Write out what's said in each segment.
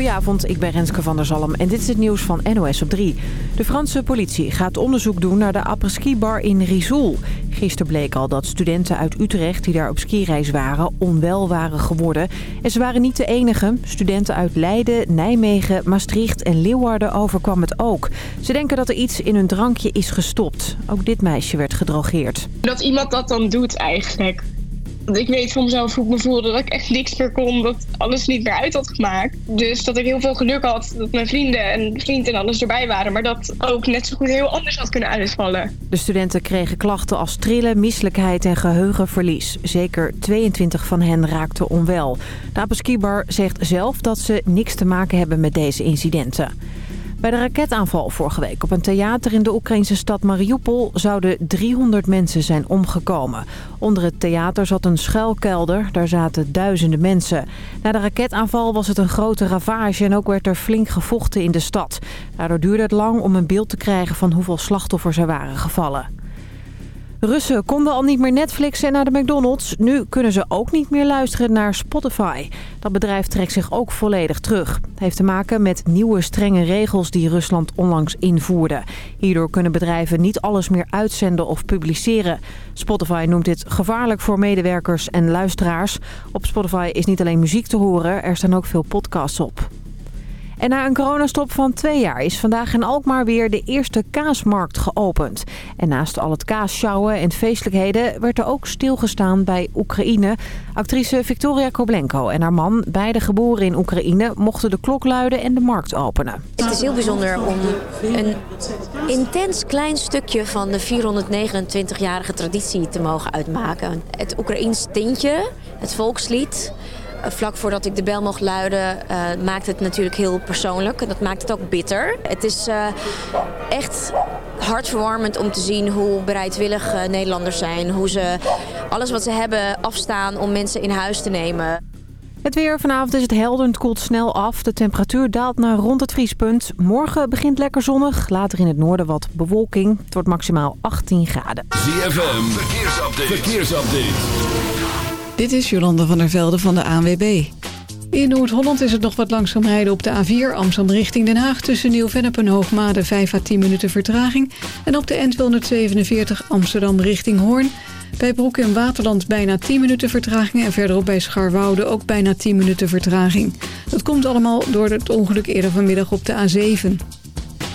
Goedenavond, ik ben Renske van der Zalm en dit is het nieuws van NOS op 3. De Franse politie gaat onderzoek doen naar de apres-ski-bar in Rizoul. Gisteren bleek al dat studenten uit Utrecht die daar op skireis waren onwel waren geworden. En ze waren niet de enige. Studenten uit Leiden, Nijmegen, Maastricht en Leeuwarden overkwam het ook. Ze denken dat er iets in hun drankje is gestopt. Ook dit meisje werd gedrogeerd. Dat iemand dat dan doet eigenlijk. Ik weet van mezelf hoe ik me voelde dat ik echt niks meer kon. Dat alles niet meer uit had gemaakt. Dus dat ik heel veel geluk had dat mijn vrienden en vriend en alles erbij waren. Maar dat ook net zo goed heel anders had kunnen uitvallen. De studenten kregen klachten als trillen, misselijkheid en geheugenverlies. Zeker 22 van hen raakten onwel. De Apeskibar zegt zelf dat ze niks te maken hebben met deze incidenten. Bij de raketaanval vorige week op een theater in de Oekraïnse stad Mariupol zouden 300 mensen zijn omgekomen. Onder het theater zat een schuilkelder, daar zaten duizenden mensen. Na de raketaanval was het een grote ravage en ook werd er flink gevochten in de stad. Daardoor duurde het lang om een beeld te krijgen van hoeveel slachtoffers er waren gevallen. Russen konden al niet meer Netflixen naar de McDonald's. Nu kunnen ze ook niet meer luisteren naar Spotify. Dat bedrijf trekt zich ook volledig terug. Het heeft te maken met nieuwe strenge regels die Rusland onlangs invoerde. Hierdoor kunnen bedrijven niet alles meer uitzenden of publiceren. Spotify noemt dit gevaarlijk voor medewerkers en luisteraars. Op Spotify is niet alleen muziek te horen, er staan ook veel podcasts op. En na een coronastop van twee jaar is vandaag in Alkmaar weer de eerste kaasmarkt geopend. En naast al het kaassjouwen en feestelijkheden werd er ook stilgestaan bij Oekraïne. Actrice Victoria Koblenko en haar man, beide geboren in Oekraïne, mochten de klok luiden en de markt openen. Het is heel bijzonder om een intens klein stukje van de 429-jarige traditie te mogen uitmaken. Het Oekraïens tintje, het volkslied vlak voordat ik de bel mocht luiden, uh, maakt het natuurlijk heel persoonlijk. En dat maakt het ook bitter. Het is uh, echt hartverwarmend om te zien hoe bereidwillig uh, Nederlanders zijn. Hoe ze alles wat ze hebben afstaan om mensen in huis te nemen. Het weer vanavond is het helder en het koelt snel af. De temperatuur daalt naar rond het vriespunt. Morgen begint lekker zonnig. Later in het noorden wat bewolking. Het wordt maximaal 18 graden. ZFM, verkeersupdate. verkeersupdate. Dit is Jolanda van der Velde van de ANWB. In Noord-Holland is het nog wat langzaam rijden op de A4 Amsterdam richting Den Haag... tussen Nieuw-Vennep en Hoogmade 5 à 10 minuten vertraging. En op de N247 Amsterdam richting Hoorn... bij Broek en Waterland bijna 10 minuten vertraging... en verderop bij Scharwoude ook bijna 10 minuten vertraging. Dat komt allemaal door het ongeluk eerder vanmiddag op de A7.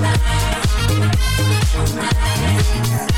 night, all.